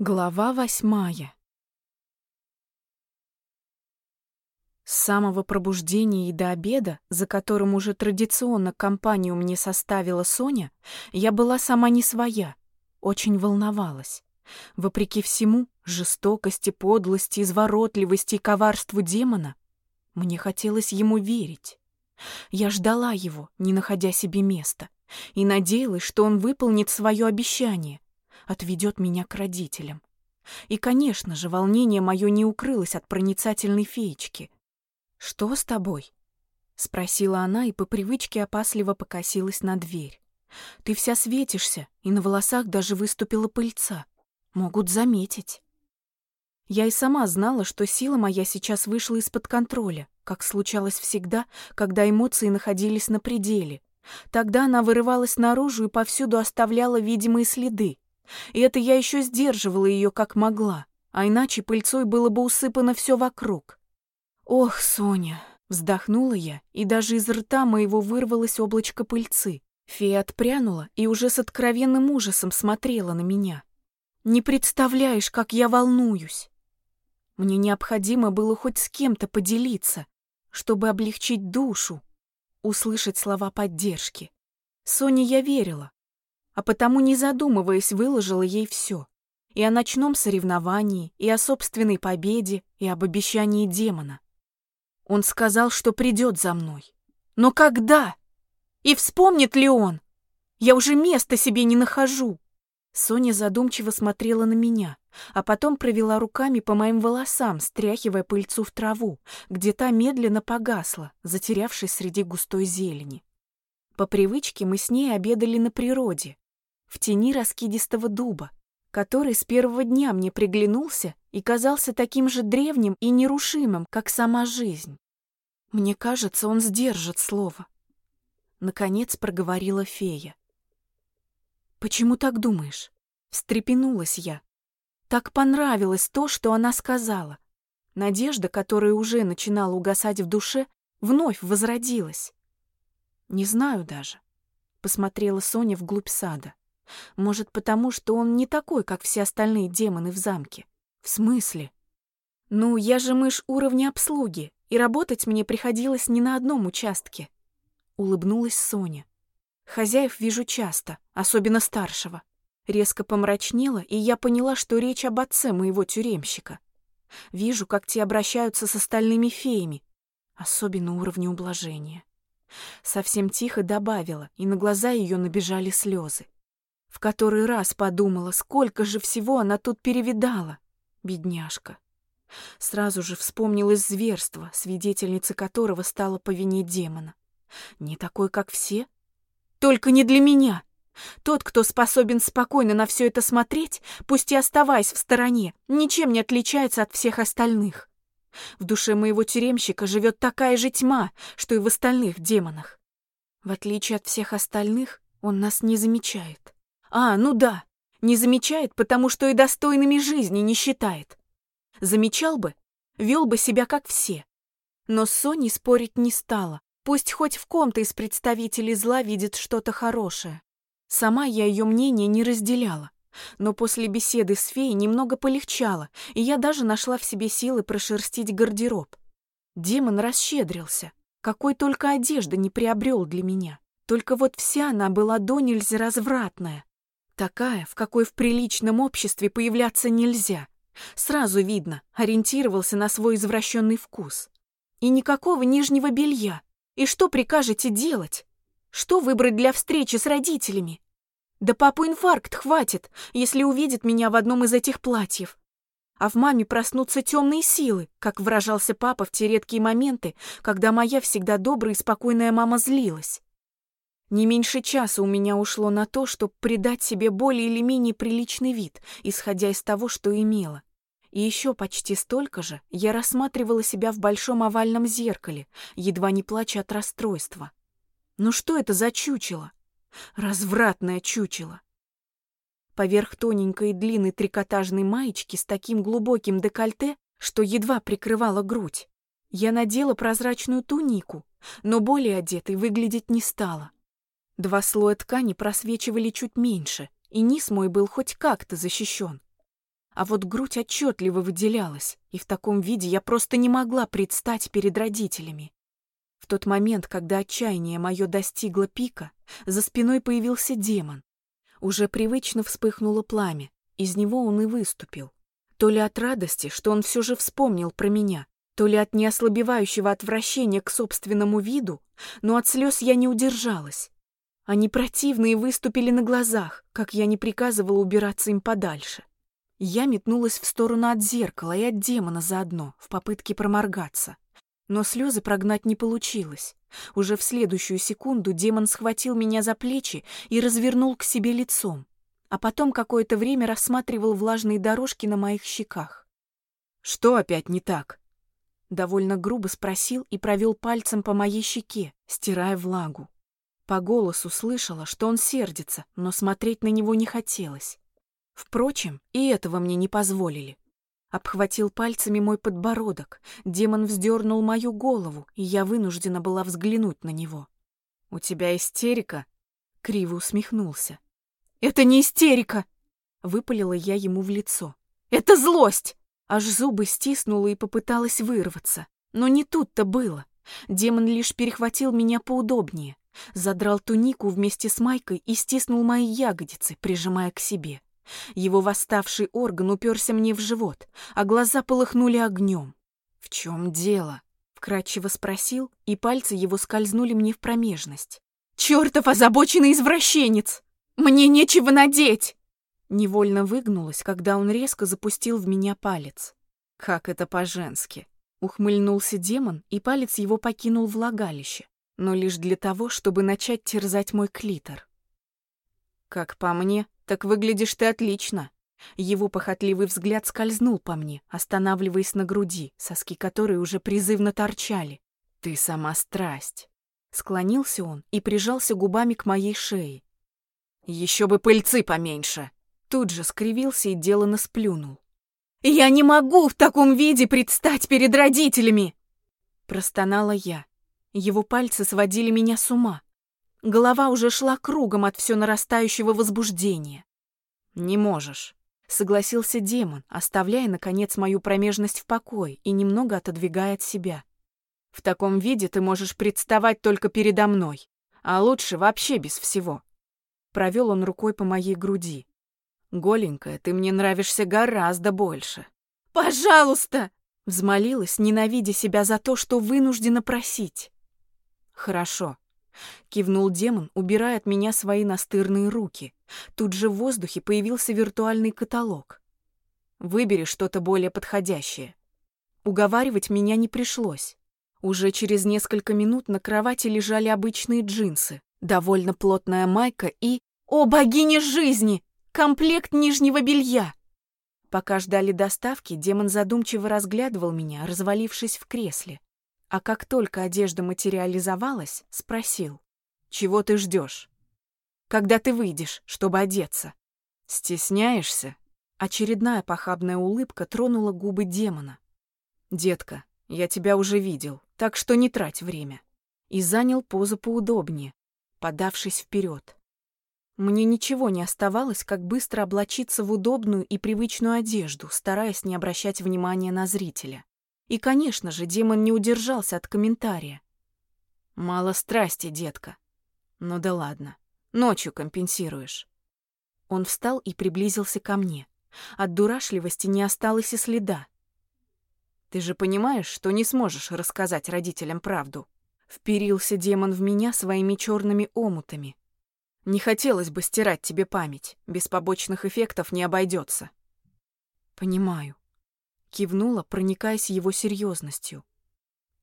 Глава восьмая С самого пробуждения и до обеда, за которым уже традиционно компанию мне составила Соня, я была сама не своя, очень волновалась. Вопреки всему, жестокости, подлости, изворотливости и коварству демона, мне хотелось ему верить. Я ждала его, не находя себе места, и надеялась, что он выполнит свое обещание, отведет меня к родителям. И, конечно же, волнение мое не укрылось от проницательной феечки. «Что с тобой?» — спросила она и по привычке опасливо покосилась на дверь. «Ты вся светишься, и на волосах даже выступила пыльца. Могут заметить». Я и сама знала, что сила моя сейчас вышла из-под контроля, как случалось всегда, когда эмоции находились на пределе. Тогда она вырывалась наружу и повсюду оставляла видимые следы, и это я еще сдерживала ее как могла, а иначе пыльцой было бы усыпано все вокруг. «Ох, Соня!» — вздохнула я, и даже из рта моего вырвалось облачко пыльцы. Фея отпрянула и уже с откровенным ужасом смотрела на меня. «Не представляешь, как я волнуюсь!» Мне необходимо было хоть с кем-то поделиться, чтобы облегчить душу, услышать слова поддержки. Соне я верила, а потому, не задумываясь, выложила ей все. И о ночном соревновании, и о собственной победе, и об обещании демона. Он сказал, что придет за мной. Но когда? И вспомнит ли он? Я уже места себе не нахожу. Соня задумчиво смотрела на меня, а потом провела руками по моим волосам, стряхивая пыльцу в траву, где та медленно погасла, затерявшись среди густой зелени. По привычке мы с ней обедали на природе, в тени раскидистого дуба, который с первого дня мне приглянулся и казался таким же древним и нерушимым, как сама жизнь. Мне кажется, он сдержит слово. Наконец проговорила фея. «Почему так думаешь?» Встрепенулась я. Так понравилось то, что она сказала. Надежда, которая уже начинала угасать в душе, вновь возродилась. «Не знаю даже», — посмотрела Соня вглубь сада. Может, потому что он не такой, как все остальные демоны в замке? В смысле? Ну, я же мышь уровня обслуги, и работать мне приходилось не на одном участке. Улыбнулась Соня. Хозяев вижу часто, особенно старшего. Резко помрачнела, и я поняла, что речь об отце моего тюремщика. Вижу, как те обращаются с остальными феями, особенно уровня ублажения. Совсем тихо добавила, и на глаза ее набежали слезы. В который раз подумала, сколько же всего она тут перевидала, бедняжка. Сразу же вспомнилось зверство, свидетельница которого стала по вине демона. Не такой, как все? Только не для меня. Тот, кто способен спокойно на все это смотреть, пусть и оставаясь в стороне, ничем не отличается от всех остальных. В душе моего тюремщика живет такая же тьма, что и в остальных демонах. В отличие от всех остальных, он нас не замечает. А, ну да, не замечает, потому что и достойными жизни не считает. Замечал бы, вел бы себя как все. Но с Соней спорить не стала. Пусть хоть в ком-то из представителей зла видит что-то хорошее. Сама я ее мнение не разделяла. Но после беседы с феей немного полегчало, и я даже нашла в себе силы прошерстить гардероб. Демон расщедрился. Какой только одежды не приобрел для меня. Только вот вся она была до нельзя развратная. Такая, в какой в приличном обществе появляться нельзя. Сразу видно, ориентировался на свой извращенный вкус. И никакого нижнего белья. И что прикажете делать? Что выбрать для встречи с родителями? Да папу инфаркт хватит, если увидит меня в одном из этих платьев. А в маме проснутся темные силы, как выражался папа в те редкие моменты, когда моя всегда добрая и спокойная мама злилась. Не меньше часа у меня ушло на то, чтобы придать себе более или менее приличный вид, исходя из того, что имела. И еще почти столько же я рассматривала себя в большом овальном зеркале, едва не плача от расстройства. Ну что это за чучело? Развратное чучело. Поверх тоненькой и длинной трикотажной маечки с таким глубоким декольте, что едва прикрывала грудь, я надела прозрачную тунику, но более одетой выглядеть не стала. Два слоя ткани просвечивали чуть меньше, и низ мой был хоть как-то защищен. а вот грудь отчетливо выделялась, и в таком виде я просто не могла предстать перед родителями. В тот момент, когда отчаяние мое достигло пика, за спиной появился демон. Уже привычно вспыхнуло пламя, из него он и выступил. То ли от радости, что он все же вспомнил про меня, то ли от неослабевающего отвращения к собственному виду, но от слез я не удержалась. Они противные выступили на глазах, как я не приказывала убираться им подальше. Я метнулась в сторону от зеркала и от демона заодно, в попытке проморгаться. Но слезы прогнать не получилось. Уже в следующую секунду демон схватил меня за плечи и развернул к себе лицом, а потом какое-то время рассматривал влажные дорожки на моих щеках. «Что опять не так?» Довольно грубо спросил и провел пальцем по моей щеке, стирая влагу. По голосу слышала, что он сердится, но смотреть на него не хотелось. Впрочем, и этого мне не позволили. Обхватил пальцами мой подбородок, демон вздернул мою голову, и я вынуждена была взглянуть на него. «У тебя истерика?» — криво усмехнулся. «Это не истерика!» — выпалила я ему в лицо. «Это злость!» Аж зубы стиснула и попыталась вырваться. Но не тут-то было. Демон лишь перехватил меня поудобнее, задрал тунику вместе с майкой и стиснул мои ягодицы, прижимая к себе. Его восставший орган уперся мне в живот, а глаза полыхнули огнем. «В чем дело?» — вкратчиво спросил, и пальцы его скользнули мне в промежность. «Чертов озабоченный извращенец! Мне нечего надеть!» Невольно выгнулась, когда он резко запустил в меня палец. «Как это по-женски!» Ухмыльнулся демон, и палец его покинул влагалище, но лишь для того, чтобы начать терзать мой клитор. Как по мне, так выглядишь ты отлично. Его похотливый взгляд скользнул по мне, останавливаясь на груди, соски которой уже призывно торчали. Ты сама страсть. Склонился он и прижался губами к моей шее. Еще бы пыльцы поменьше. Тут же скривился и делано сплюнул. «Я не могу в таком виде предстать перед родителями!» Простонала я. Его пальцы сводили меня с ума. Голова уже шла кругом от все нарастающего возбуждения. «Не можешь», — согласился демон, оставляя, наконец, мою промежность в покое и немного отодвигая от себя. «В таком виде ты можешь представать только передо мной, а лучше вообще без всего». Провел он рукой по моей груди. «Голенькая, ты мне нравишься гораздо больше». «Пожалуйста!» — взмолилась, ненавидя себя за то, что вынуждена просить. «Хорошо», Кивнул демон, убирая от меня свои настырные руки. Тут же в воздухе появился виртуальный каталог. Выбери что-то более подходящее. Уговаривать меня не пришлось. Уже через несколько минут на кровати лежали обычные джинсы, довольно плотная майка и... О, богиня жизни! Комплект нижнего белья! Пока ждали доставки, демон задумчиво разглядывал меня, развалившись в кресле а как только одежда материализовалась, спросил. «Чего ты ждешь? Когда ты выйдешь, чтобы одеться?» «Стесняешься?» Очередная похабная улыбка тронула губы демона. «Детка, я тебя уже видел, так что не трать время». И занял позу поудобнее, подавшись вперед. Мне ничего не оставалось, как быстро облачиться в удобную и привычную одежду, стараясь не обращать внимания на зрителя. И, конечно же, демон не удержался от комментария. «Мало страсти, детка. Ну да ладно, ночью компенсируешь». Он встал и приблизился ко мне. От дурашливости не осталось и следа. «Ты же понимаешь, что не сможешь рассказать родителям правду?» Вперился демон в меня своими черными омутами. «Не хотелось бы стирать тебе память. Без побочных эффектов не обойдется». «Понимаю», Кивнула, проникаясь его серьезностью.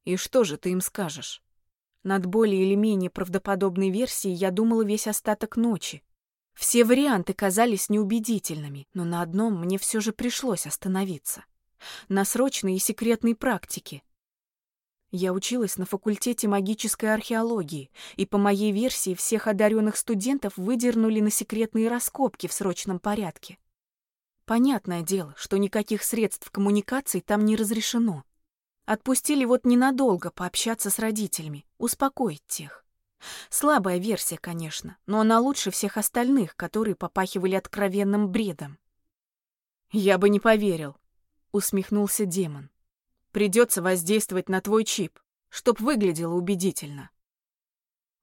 «И что же ты им скажешь?» Над более или менее правдоподобной версией я думала весь остаток ночи. Все варианты казались неубедительными, но на одном мне все же пришлось остановиться. На срочной и секретной практике. Я училась на факультете магической археологии, и по моей версии всех одаренных студентов выдернули на секретные раскопки в срочном порядке. Понятное дело, что никаких средств коммуникации там не разрешено. Отпустили вот ненадолго пообщаться с родителями, успокоить тех. Слабая версия, конечно, но она лучше всех остальных, которые попахивали откровенным бредом. Я бы не поверил, усмехнулся демон. Придется воздействовать на твой чип, чтоб выглядело убедительно.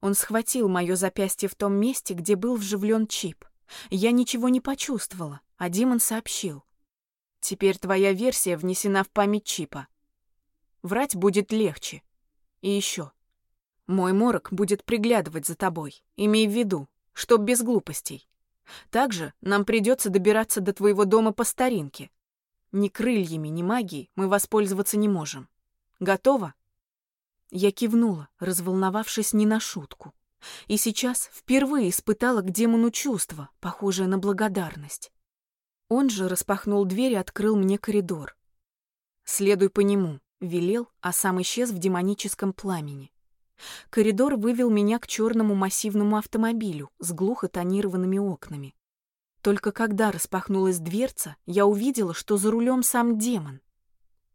Он схватил мое запястье в том месте, где был вживлен чип. Я ничего не почувствовала, а демон сообщил. Теперь твоя версия внесена в память чипа. Врать будет легче. И еще. Мой морок будет приглядывать за тобой, имей в виду, чтоб без глупостей. Также нам придется добираться до твоего дома по старинке. Ни крыльями, ни магией мы воспользоваться не можем. Готово? Я кивнула, разволновавшись не на шутку. И сейчас впервые испытала к демону чувство, похожее на благодарность. Он же распахнул дверь и открыл мне коридор. «Следуй по нему», — велел, а сам исчез в демоническом пламени. Коридор вывел меня к черному массивному автомобилю с глухо тонированными окнами. Только когда распахнулась дверца, я увидела, что за рулем сам демон.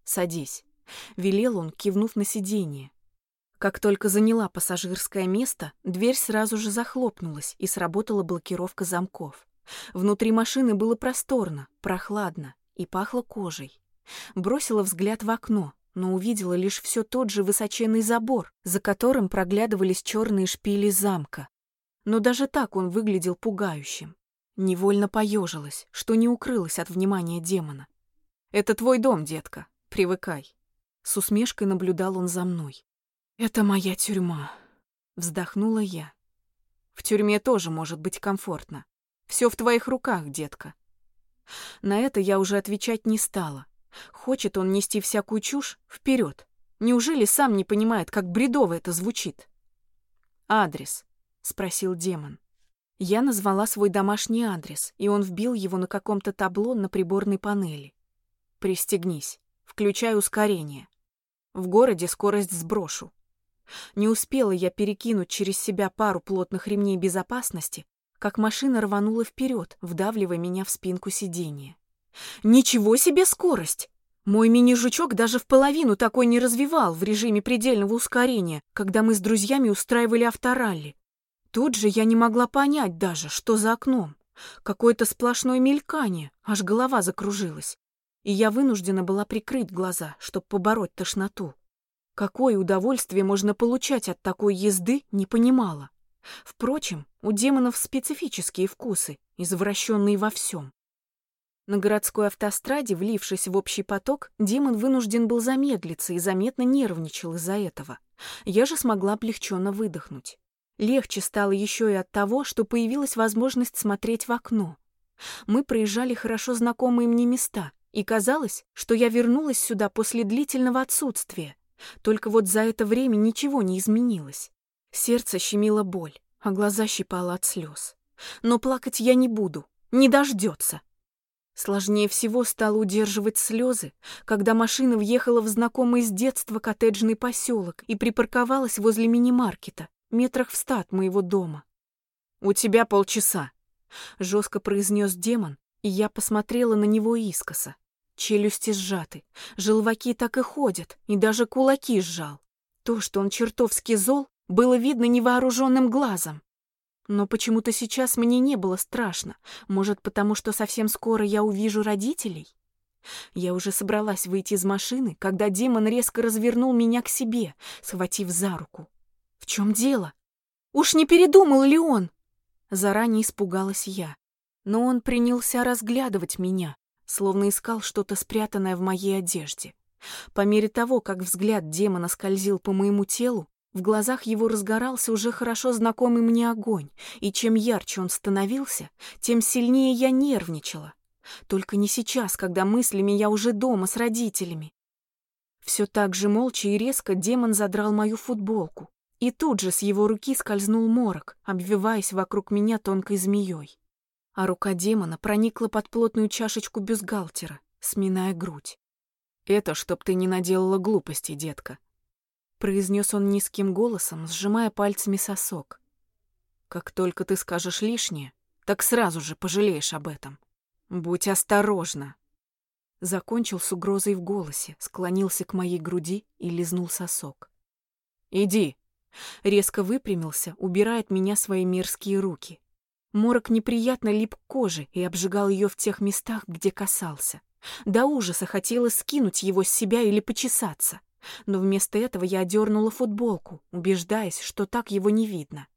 «Садись», — велел он, кивнув на сиденье. Как только заняла пассажирское место, дверь сразу же захлопнулась и сработала блокировка замков. Внутри машины было просторно, прохладно и пахло кожей. Бросила взгляд в окно, но увидела лишь все тот же высоченный забор, за которым проглядывались черные шпили замка. Но даже так он выглядел пугающим. Невольно поежилась, что не укрылась от внимания демона. «Это твой дом, детка, привыкай». С усмешкой наблюдал он за мной. «Это моя тюрьма», — вздохнула я. «В тюрьме тоже может быть комфортно. Все в твоих руках, детка». На это я уже отвечать не стала. Хочет он нести всякую чушь — вперед. Неужели сам не понимает, как бредово это звучит? «Адрес?» — спросил демон. Я назвала свой домашний адрес, и он вбил его на каком-то табло на приборной панели. «Пристегнись. Включай ускорение. В городе скорость сброшу». Не успела я перекинуть через себя пару плотных ремней безопасности, как машина рванула вперед, вдавливая меня в спинку сиденья. Ничего себе скорость! Мой мини-жучок даже в половину такой не развивал в режиме предельного ускорения, когда мы с друзьями устраивали авторалли. Тут же я не могла понять даже, что за окном. Какое-то сплошное мелькание, аж голова закружилась. И я вынуждена была прикрыть глаза, чтобы побороть тошноту. Какое удовольствие можно получать от такой езды, не понимала. Впрочем, у демонов специфические вкусы, извращенные во всем. На городской автостраде, влившись в общий поток, демон вынужден был замедлиться и заметно нервничал из-за этого. Я же смогла облегченно выдохнуть. Легче стало еще и от того, что появилась возможность смотреть в окно. Мы проезжали хорошо знакомые мне места, и казалось, что я вернулась сюда после длительного отсутствия. Только вот за это время ничего не изменилось. Сердце щемило боль, а глаза щипало от слез. Но плакать я не буду, не дождется. Сложнее всего стало удерживать слезы, когда машина въехала в знакомый с детства коттеджный поселок и припарковалась возле мини-маркета, метрах в ста от моего дома. «У тебя полчаса», — жестко произнес демон, и я посмотрела на него искоса. Челюсти сжаты, желваки так и ходят, и даже кулаки сжал. То, что он чертовски зол, было видно невооруженным глазом. Но почему-то сейчас мне не было страшно. Может, потому что совсем скоро я увижу родителей? Я уже собралась выйти из машины, когда демон резко развернул меня к себе, схватив за руку. В чем дело? Уж не передумал ли он? Заранее испугалась я. Но он принялся разглядывать меня, словно искал что-то спрятанное в моей одежде. По мере того, как взгляд демона скользил по моему телу, в глазах его разгорался уже хорошо знакомый мне огонь, и чем ярче он становился, тем сильнее я нервничала. Только не сейчас, когда мыслями я уже дома с родителями. Все так же молча и резко демон задрал мою футболку, и тут же с его руки скользнул морок, обвиваясь вокруг меня тонкой змеей а рука демона проникла под плотную чашечку бюстгальтера, сминая грудь. «Это чтоб ты не наделала глупостей, детка», — произнес он низким голосом, сжимая пальцами сосок. «Как только ты скажешь лишнее, так сразу же пожалеешь об этом. Будь осторожна». Закончил с угрозой в голосе, склонился к моей груди и лизнул сосок. «Иди!» Резко выпрямился, убирая от меня свои мерзкие руки. Морок неприятно лип к коже и обжигал ее в тех местах, где касался. До ужаса хотелось скинуть его с себя или почесаться. Но вместо этого я одернула футболку, убеждаясь, что так его не видно.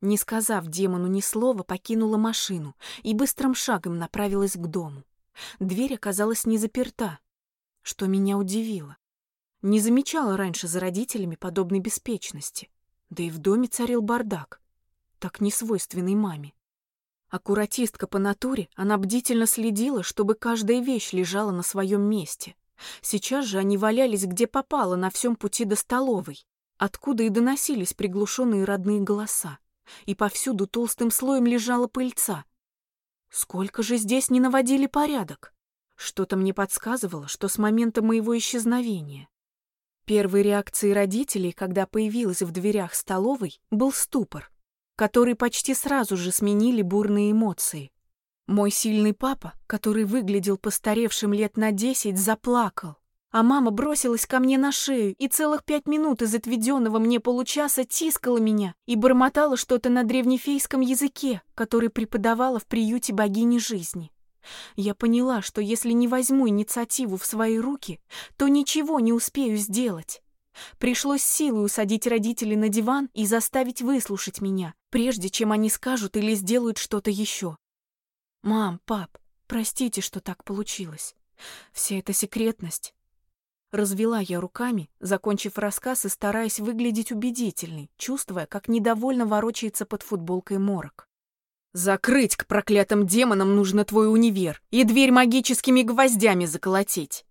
Не сказав демону ни слова, покинула машину и быстрым шагом направилась к дому. Дверь оказалась не заперта, что меня удивило. Не замечала раньше за родителями подобной беспечности. Да и в доме царил бардак, так не свойственный маме. Аккуратистка по натуре, она бдительно следила, чтобы каждая вещь лежала на своем месте. Сейчас же они валялись где попало на всем пути до столовой, откуда и доносились приглушенные родные голоса. И повсюду толстым слоем лежала пыльца. Сколько же здесь не наводили порядок? Что-то мне подсказывало, что с момента моего исчезновения. Первой реакцией родителей, когда появилась в дверях столовой, был ступор, который почти сразу же сменили бурные эмоции. Мой сильный папа, который выглядел постаревшим лет на десять, заплакал. А мама бросилась ко мне на шею и целых пять минут из отведенного мне получаса тискала меня и бормотала что-то на древнефейском языке, который преподавала в приюте богини жизни. Я поняла, что если не возьму инициативу в свои руки, то ничего не успею сделать. Пришлось силой усадить родителей на диван и заставить выслушать меня, прежде чем они скажут или сделают что-то еще. «Мам, пап, простите, что так получилось. Вся эта секретность...» Развела я руками, закончив рассказ и стараясь выглядеть убедительной, чувствуя, как недовольно ворочается под футболкой морок. «Закрыть к проклятым демонам нужно твой универ и дверь магическими гвоздями заколотить!»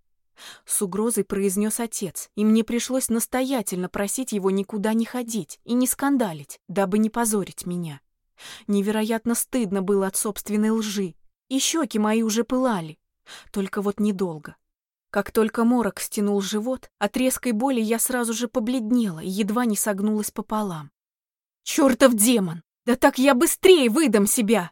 С угрозой произнес отец, и мне пришлось настоятельно просить его никуда не ходить и не скандалить, дабы не позорить меня. Невероятно стыдно было от собственной лжи, и щеки мои уже пылали. Только вот недолго. Как только морок стянул живот, от резкой боли я сразу же побледнела и едва не согнулась пополам. «Чёртов демон! Да так я быстрее выдам себя!»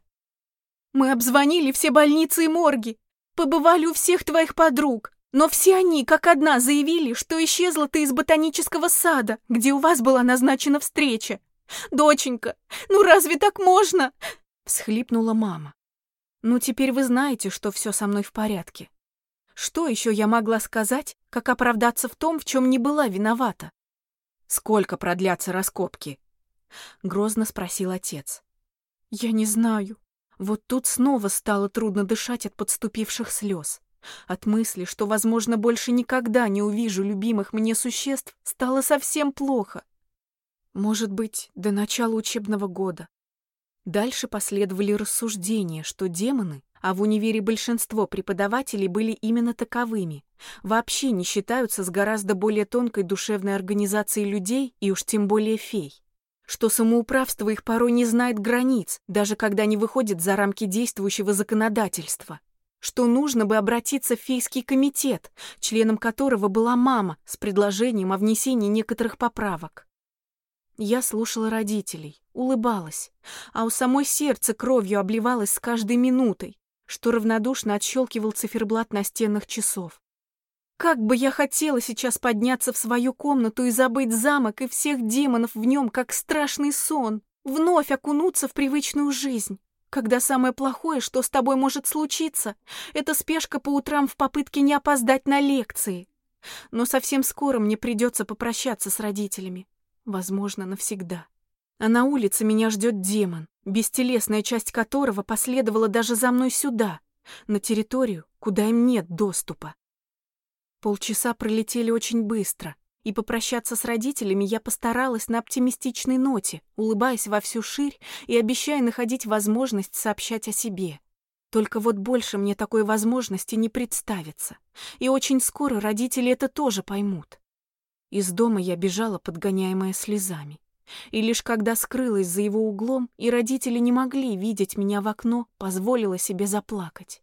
«Мы обзвонили все больницы и морги, побывали у всех твоих подруг, но все они, как одна, заявили, что исчезла ты из ботанического сада, где у вас была назначена встреча. «Доченька, ну разве так можно?» — всхлипнула мама. «Ну, теперь вы знаете, что все со мной в порядке. Что еще я могла сказать, как оправдаться в том, в чем не была виновата?» «Сколько продлятся раскопки?» — грозно спросил отец. «Я не знаю. Вот тут снова стало трудно дышать от подступивших слез. От мысли, что, возможно, больше никогда не увижу любимых мне существ, стало совсем плохо. Может быть, до начала учебного года. Дальше последовали рассуждения, что демоны, а в универе большинство преподавателей были именно таковыми, вообще не считаются с гораздо более тонкой душевной организацией людей и уж тем более фей. Что самоуправство их порой не знает границ, даже когда не выходит за рамки действующего законодательства. Что нужно бы обратиться в фейский комитет, членом которого была мама, с предложением о внесении некоторых поправок. Я слушала родителей, улыбалась, а у самой сердце кровью обливалось с каждой минутой, что равнодушно отщелкивал циферблат настенных часов. Как бы я хотела сейчас подняться в свою комнату и забыть замок и всех демонов в нем, как страшный сон, вновь окунуться в привычную жизнь, когда самое плохое, что с тобой может случиться, это спешка по утрам в попытке не опоздать на лекции. Но совсем скоро мне придется попрощаться с родителями возможно, навсегда. А на улице меня ждет демон, бестелесная часть которого последовала даже за мной сюда, на территорию, куда им нет доступа. Полчаса пролетели очень быстро, и попрощаться с родителями я постаралась на оптимистичной ноте, улыбаясь во всю ширь и обещая находить возможность сообщать о себе. Только вот больше мне такой возможности не представится, и очень скоро родители это тоже поймут. Из дома я бежала, подгоняемая слезами. И лишь когда скрылась за его углом, и родители не могли видеть меня в окно, позволила себе заплакать.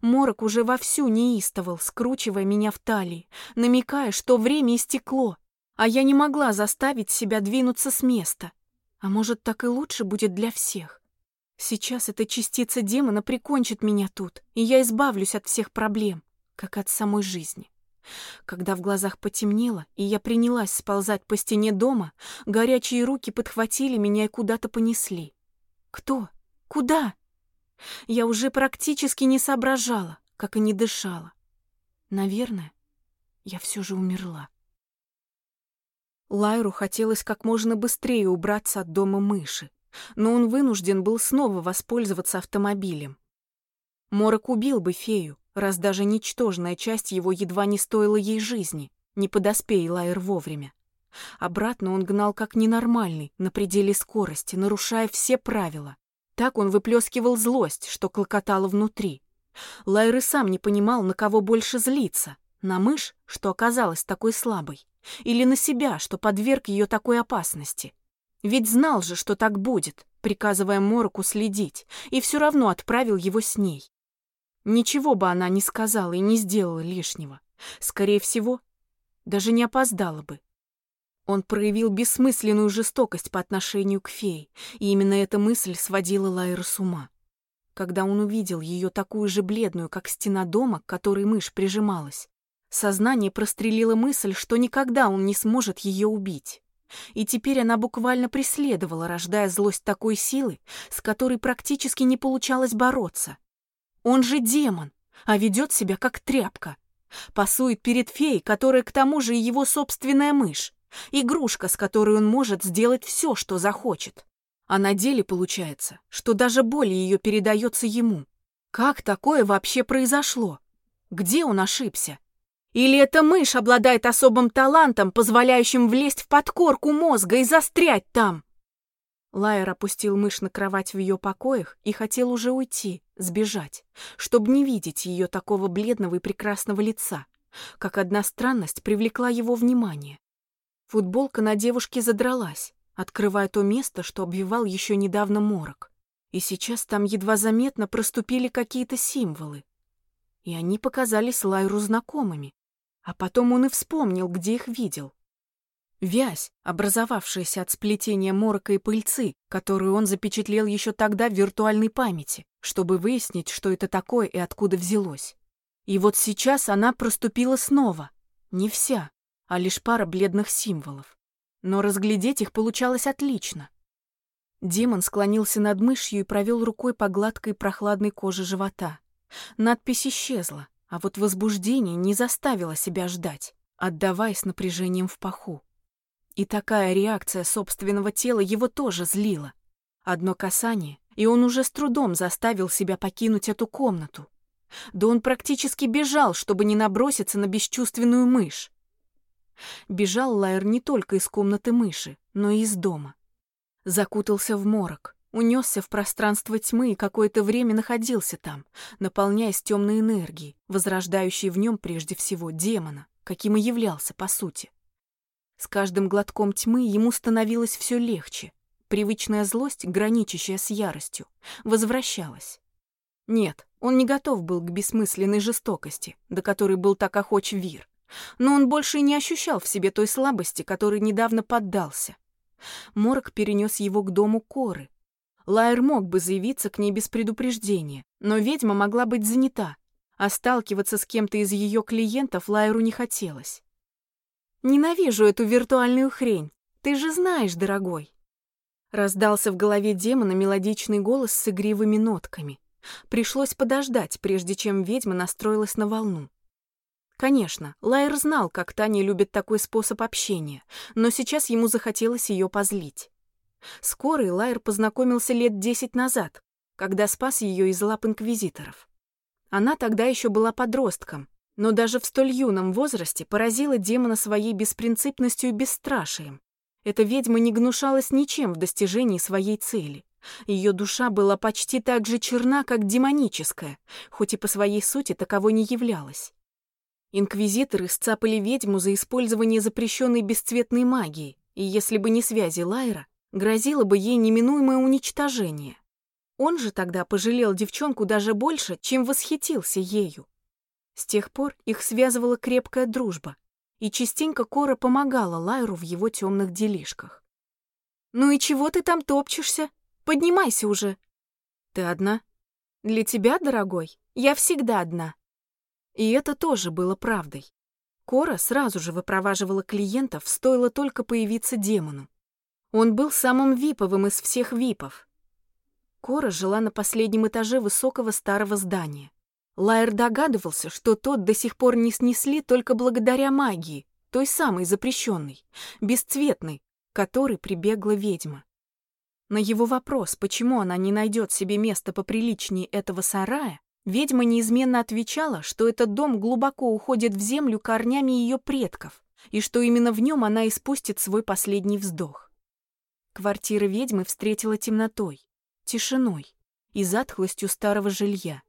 Морок уже вовсю неистовал, скручивая меня в талии, намекая, что время истекло, а я не могла заставить себя двинуться с места. А может, так и лучше будет для всех. Сейчас эта частица демона прикончит меня тут, и я избавлюсь от всех проблем, как от самой жизни. Когда в глазах потемнело, и я принялась сползать по стене дома, горячие руки подхватили меня и куда-то понесли. Кто? Куда? Я уже практически не соображала, как и не дышала. Наверное, я все же умерла. Лайру хотелось как можно быстрее убраться от дома мыши, но он вынужден был снова воспользоваться автомобилем. Морок убил бы фею, раз даже ничтожная часть его едва не стоила ей жизни, не подоспей Лайер вовремя. Обратно он гнал как ненормальный, на пределе скорости, нарушая все правила. Так он выплескивал злость, что клокотало внутри. Лайер и сам не понимал, на кого больше злиться. На мышь, что оказалась такой слабой, или на себя, что подверг ее такой опасности. Ведь знал же, что так будет, приказывая Мороку следить, и все равно отправил его с ней. Ничего бы она не сказала и не сделала лишнего. Скорее всего, даже не опоздала бы. Он проявил бессмысленную жестокость по отношению к фее, и именно эта мысль сводила Лайра с ума. Когда он увидел ее такую же бледную, как стена дома, к которой мышь прижималась, сознание прострелило мысль, что никогда он не сможет ее убить. И теперь она буквально преследовала, рождая злость такой силы, с которой практически не получалось бороться. Он же демон, а ведет себя как тряпка. Пасует перед феей, которая к тому же и его собственная мышь. Игрушка, с которой он может сделать все, что захочет. А на деле получается, что даже боль ее передается ему. Как такое вообще произошло? Где он ошибся? Или эта мышь обладает особым талантом, позволяющим влезть в подкорку мозга и застрять там? Лайер опустил мышь на кровать в ее покоях и хотел уже уйти, сбежать, чтобы не видеть ее такого бледного и прекрасного лица, как одна странность привлекла его внимание. Футболка на девушке задралась, открывая то место, что обвивал еще недавно морок. И сейчас там едва заметно проступили какие-то символы. И они показались Лайру знакомыми. А потом он и вспомнил, где их видел. Вязь, образовавшаяся от сплетения морока и пыльцы, которую он запечатлел еще тогда в виртуальной памяти, чтобы выяснить, что это такое и откуда взялось. И вот сейчас она проступила снова. Не вся, а лишь пара бледных символов. Но разглядеть их получалось отлично. Демон склонился над мышью и провел рукой по гладкой прохладной коже живота. Надпись исчезла, а вот возбуждение не заставило себя ждать, отдаваясь напряжением в паху. И такая реакция собственного тела его тоже злила. Одно касание, и он уже с трудом заставил себя покинуть эту комнату. Да он практически бежал, чтобы не наброситься на бесчувственную мышь. Бежал Лайер не только из комнаты мыши, но и из дома. Закутался в морок, унесся в пространство тьмы и какое-то время находился там, наполняясь темной энергией, возрождающей в нем прежде всего демона, каким и являлся по сути. С каждым глотком тьмы ему становилось все легче. Привычная злость, граничащая с яростью, возвращалась. Нет, он не готов был к бессмысленной жестокости, до которой был так охоч Вир. Но он больше не ощущал в себе той слабости, которой недавно поддался. Морок перенес его к дому Коры. Лайер мог бы заявиться к ней без предупреждения, но ведьма могла быть занята, а сталкиваться с кем-то из ее клиентов Лайеру не хотелось. «Ненавижу эту виртуальную хрень, ты же знаешь, дорогой!» Раздался в голове демона мелодичный голос с игривыми нотками. Пришлось подождать, прежде чем ведьма настроилась на волну. Конечно, Лайер знал, как Таня любит такой способ общения, но сейчас ему захотелось ее позлить. Скорый Лайер познакомился лет десять назад, когда спас ее из лап инквизиторов. Она тогда еще была подростком, но даже в столь юном возрасте поразила демона своей беспринципностью и бесстрашием. Эта ведьма не гнушалась ничем в достижении своей цели. Ее душа была почти так же черна, как демоническая, хоть и по своей сути таковой не являлась. Инквизиторы сцапали ведьму за использование запрещенной бесцветной магии, и если бы не связи Лайра, грозило бы ей неминуемое уничтожение. Он же тогда пожалел девчонку даже больше, чем восхитился ею. С тех пор их связывала крепкая дружба, и частенько Кора помогала Лайру в его темных делишках. «Ну и чего ты там топчешься? Поднимайся уже!» «Ты одна?» «Для тебя, дорогой, я всегда одна», и это тоже было правдой. Кора сразу же выпроваживала клиентов, стоило только появиться демону. Он был самым виповым из всех випов. Кора жила на последнем этаже высокого старого здания. Лайер догадывался, что тот до сих пор не снесли только благодаря магии, той самой запрещенной, бесцветной, которой прибегла ведьма. На его вопрос, почему она не найдет себе места поприличнее этого сарая, ведьма неизменно отвечала, что этот дом глубоко уходит в землю корнями ее предков, и что именно в нем она испустит свой последний вздох. Квартира ведьмы встретила темнотой, тишиной и затхлостью старого жилья.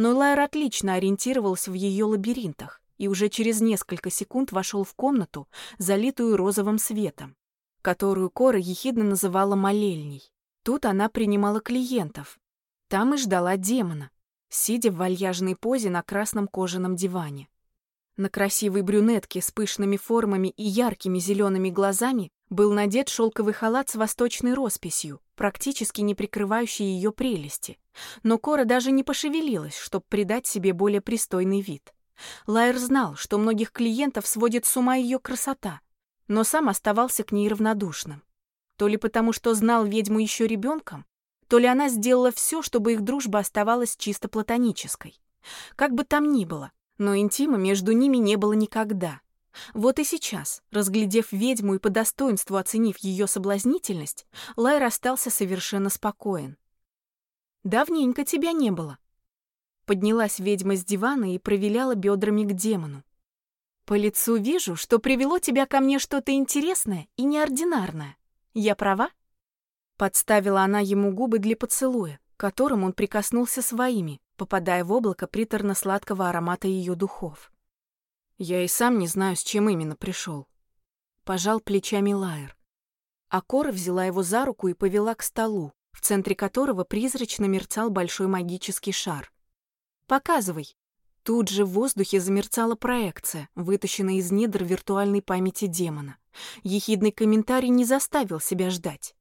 Но Лайер отлично ориентировался в ее лабиринтах и уже через несколько секунд вошел в комнату, залитую розовым светом, которую Кора ехидно называла молельней. Тут она принимала клиентов. Там и ждала демона, сидя в вальяжной позе на красном кожаном диване. На красивой брюнетке с пышными формами и яркими зелеными глазами был надет шелковый халат с восточной росписью, практически не прикрывающий ее прелести. Но Кора даже не пошевелилась, чтобы придать себе более пристойный вид. Лайер знал, что многих клиентов сводит с ума ее красота, но сам оставался к ней равнодушным. То ли потому, что знал ведьму еще ребенком, то ли она сделала все, чтобы их дружба оставалась чисто платонической. Как бы там ни было, но интима между ними не было никогда. Вот и сейчас, разглядев ведьму и по достоинству оценив ее соблазнительность, Лайер остался совершенно спокоен. «Давненько тебя не было», Поднялась ведьма с дивана и провиляла бедрами к демону. «По лицу вижу, что привело тебя ко мне что-то интересное и неординарное. Я права?» Подставила она ему губы для поцелуя, которым он прикоснулся своими, попадая в облако приторно-сладкого аромата ее духов. «Я и сам не знаю, с чем именно пришел. Пожал плечами Лайер. А Кора взяла его за руку и повела к столу, в центре которого призрачно мерцал большой магический шар. Показывай. Тут же в воздухе замерцала проекция, вытащенная из недр виртуальной памяти демона. Ехидный комментарий не заставил себя ждать.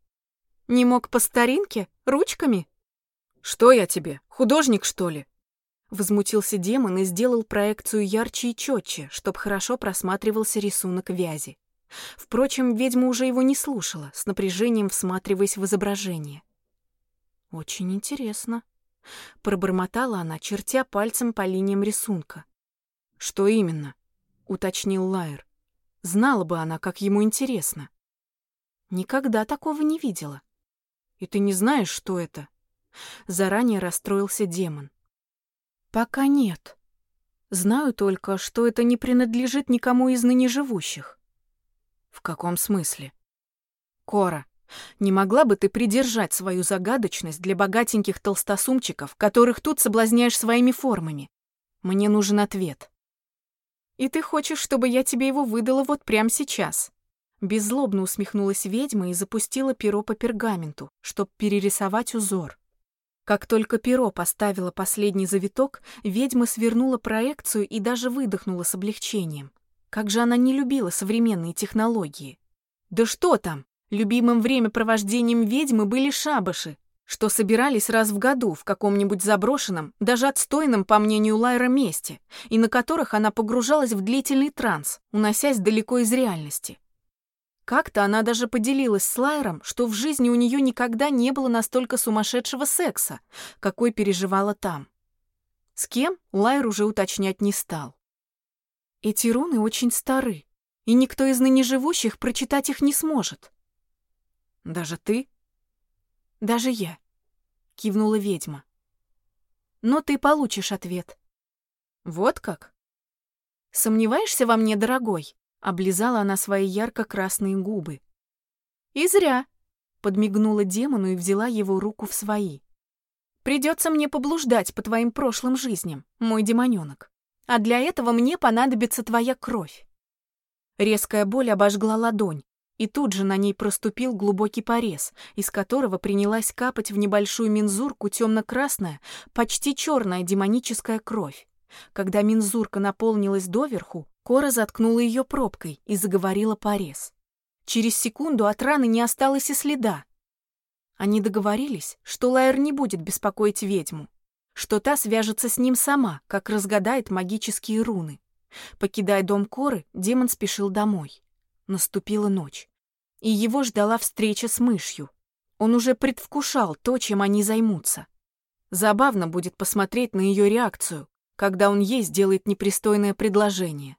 Не мог по старинке? Ручками? Что я тебе, художник, что ли? Возмутился демон и сделал проекцию ярче и четче, чтобы хорошо просматривался рисунок вязи. Впрочем, ведьма уже его не слушала, с напряжением всматриваясь в изображение. «Очень интересно», Пробормотала она, чертя пальцем по линиям рисунка. «Что именно?» — уточнил Лайер. Знала бы она, как ему интересно. Никогда такого не видела. И ты не знаешь, что это? Заранее расстроился демон. Пока нет. Знаю только, что это не принадлежит никому из ныне живущих. В каком смысле? Кора, не могла бы ты придержать свою загадочность для богатеньких толстосумчиков, которых тут соблазняешь своими формами? Мне нужен ответ. И ты хочешь, чтобы я тебе его выдала вот прямо сейчас? Беззлобно усмехнулась ведьма и запустила перо по пергаменту, чтобы перерисовать узор. Как только перо поставило последний завиток, ведьма свернула проекцию и даже выдохнула с облегчением. Как же она не любила современные технологии. Да что там, Любимым времяпровождением ведьмы были шабаши, что собирались раз в году в каком-нибудь заброшенном, даже отстойном, по мнению Лайра, месте, и на которых она погружалась в длительный транс, уносясь далеко из реальности. Как-то она даже поделилась с Лайром, что в жизни у нее никогда не было настолько сумасшедшего секса, какой переживала там. С кем Лайр уже уточнять не стал. Эти руны очень стары, и никто из ныне живущих прочитать их не сможет. Даже ты? Даже я, кивнула ведьма. Но ты получишь ответ. Вот как? Сомневаешься во мне, дорогой? Облизала она свои ярко-красные губы. И зря, подмигнула демону и взяла его руку в свои. Придется мне поблуждать по твоим прошлым жизням, мой демонёнок. А для этого мне понадобится твоя кровь. Резкая боль обожгла ладонь, и тут же на ней проступил глубокий порез, из которого принялась капать в небольшую мензурку темно-красная, почти черная демоническая кровь. Когда мензурка наполнилась доверху, Кора заткнула ее пробкой и заговорила порез. Через секунду от раны не осталось и следа. Они договорились, что Лайер не будет беспокоить ведьму, что та свяжется с ним сама, как разгадает магические руны. Покидая дом Коры, демон спешил домой. Наступила ночь, и его ждала встреча с мышью. Он уже предвкушал то, чем они займутся. Забавно будет посмотреть на ее реакцию, когда он ей сделает непристойное предложение.